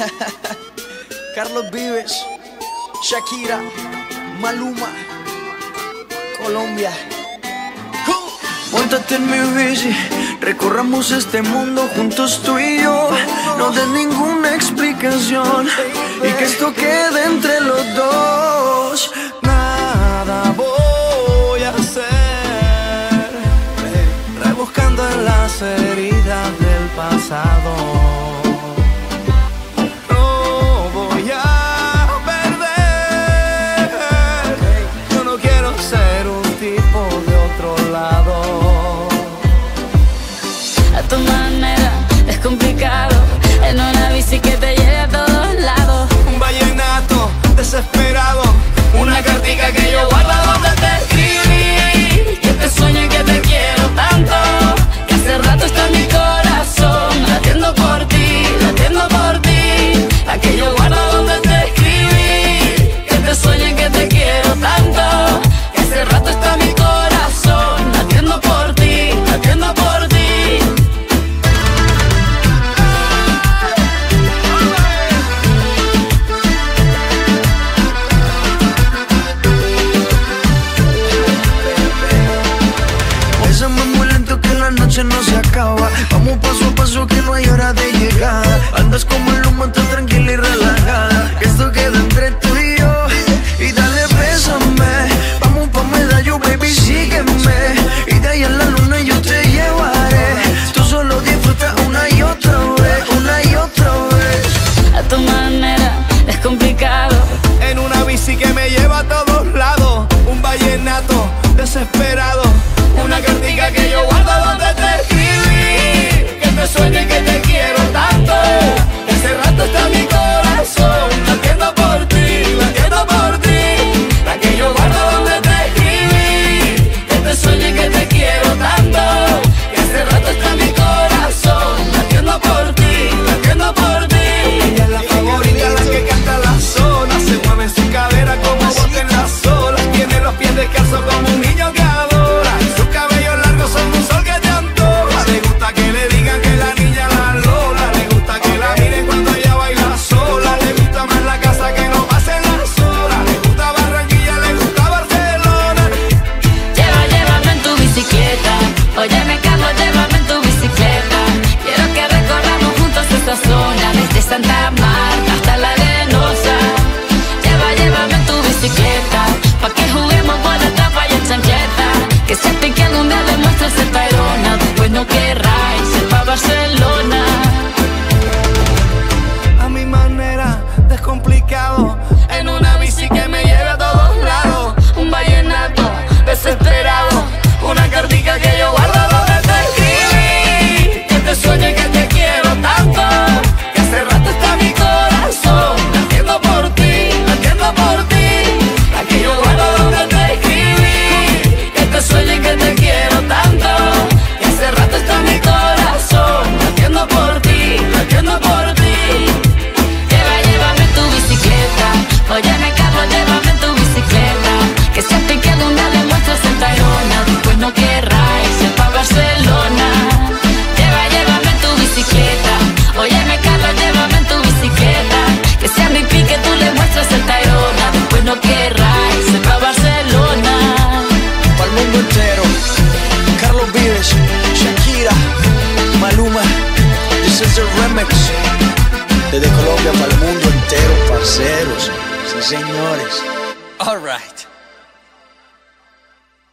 Carlos Vives, Shakira, Maluma, Colombia. Uh. Montate en mi bici, recorramos este mundo juntos tú y yo. No des ninguna explicación y que esto quede entre los dos. Nada voy a hacer, eh, rebuscando en las heridas del pasado. noche no se acaba. Vamos paso a paso que no hay hora de llegada. Andas como el humo Desde Colombia para el mundo entero, parceros. Sí, señores. All right.